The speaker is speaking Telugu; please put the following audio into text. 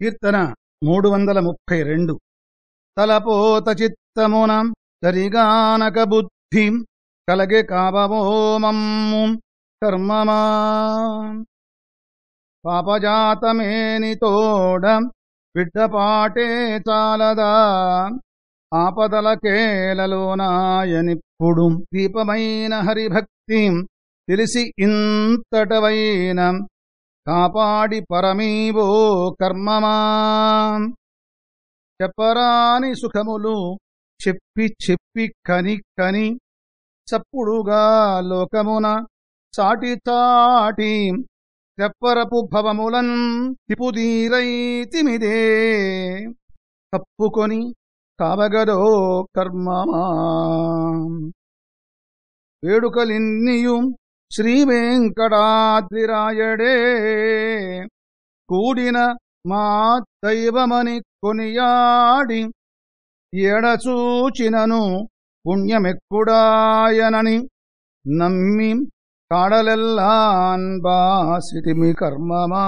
కీర్తన మూడు వందల ముప్పై రెండు తలపోత చిత్తమున తరిగానక బుద్ధి కలగే కావమోమమ్ము కర్మమా. పాపజాతమేని తోడ విడ్డపాటే చాలదా. ఆపదల కేలలోనాయనిప్పుడు దీపమైన హరిభక్తి తెలిసి ఇంతటవైన కాపాడి పరమీవో కర్మమా. చెప్పరాని సుఖములు చెప్పి చెప్పి కని కని చప్పుడుగా లోకమున చాటి చాటి తెప్పరపు భవములన్ తిపుదీరైతిమిదే కప్పుకొని కావగదో కర్మమా. వేడుకలిన్నియు శ్రీవేంకటాద్రిరాయడే. కూడిన మా దైవమని కొనియాడి ఎడచూచినను పుణ్యమెక్కుడాయనని నమ్మి కాడలెల్లాన్ బాసిటిమి కర్మమా.